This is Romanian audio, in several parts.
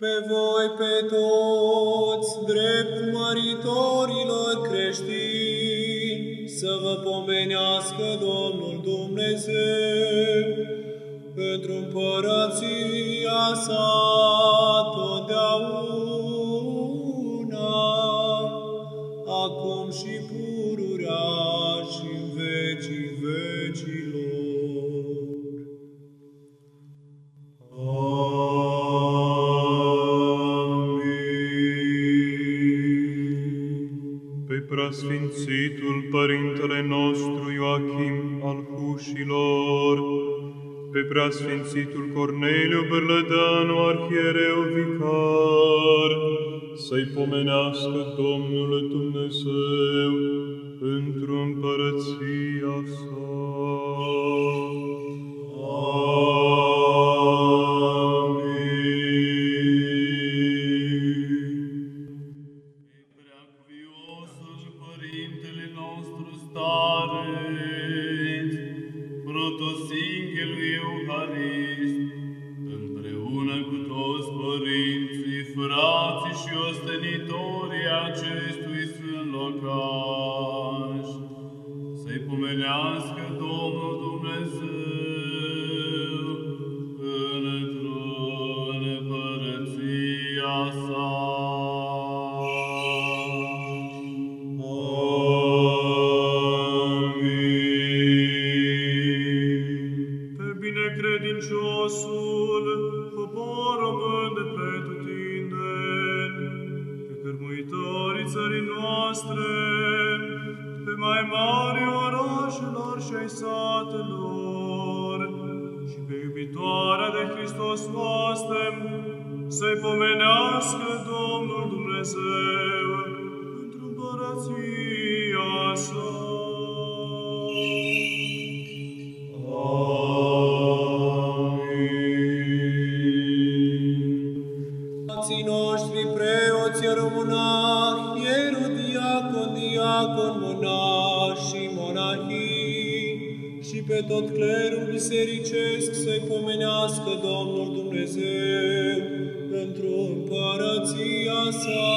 pe voi pe toți, drept măritorilor creștini, să vă pomenească Domnul Dumnezeu pentru împărăția sa totdeauna, acum și pururea și în vecii vecilor. Preasfințitul Părintele nostru Ioachim al Hușilor, pe preasfințitul Corneliu Bârlădeanu, arhiereu vicar, să-i pomenească Domnul Dumnezeu într-o împărăția sa. Și ostenitorii acestui țării noastre, pe mai mari orașelor și ai satelor, și pe iubitoarea de Hristos noastră, să-i pomenească Domnul Dumnezeu într-o împărăția sa. Frații pe tot clerul bisericesc să-i pomenească Domnul Dumnezeu într-o împărăția sa.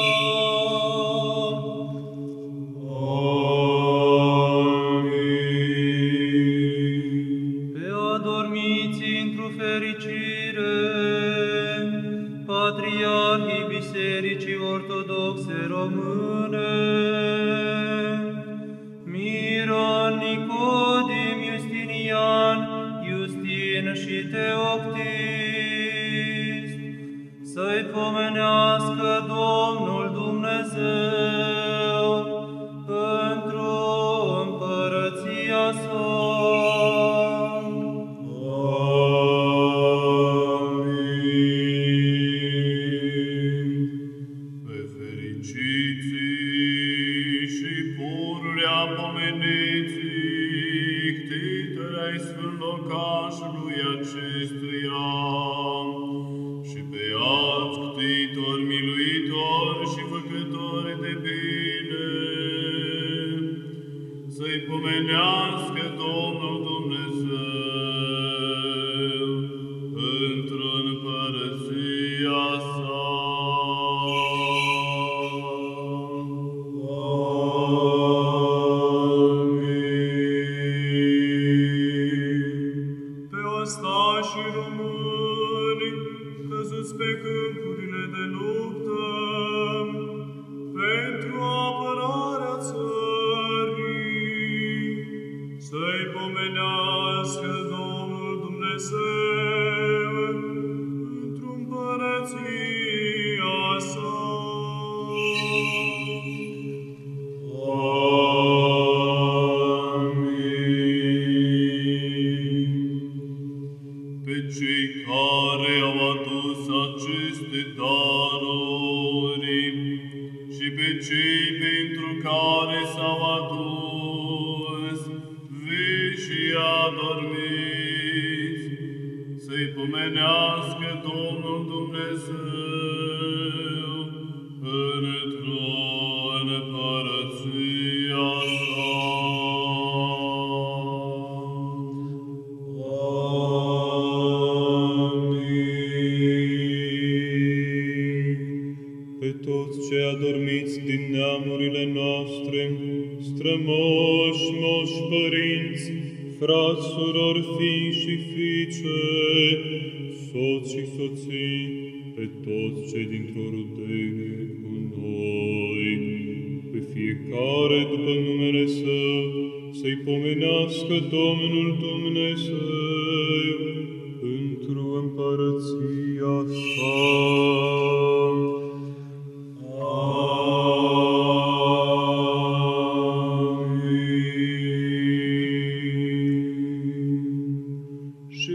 Pomenească Domnul Dumnezeu pentru împărăția sa. Pe fericiții și pururea pomeniții, ctitorii sfânt locașului acestuia, pomenească Domnul Dumnezeu cei care au adus aceste daruri și pe cei pentru care s-au adus vii și adormiți, să-i pomenească Domnul Dumnezeu într-o împărăția cei adormiți din neamurile noastre, strămoși, moși părinți, frați, surori, fii și fiice, soți și soții, pe toți cei dintr-o rudenie cu noi, pe fiecare după numele Său, să-i pomenească Domnul Dumnezeu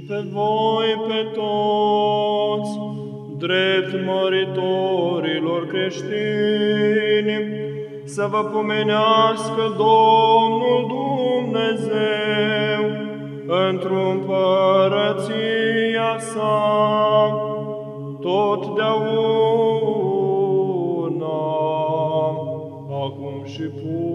pe voi, pe toți, drept măritorilor creștini, să vă pomenească Domnul Dumnezeu într-o împărăția sa, totdeauna, acum și pururea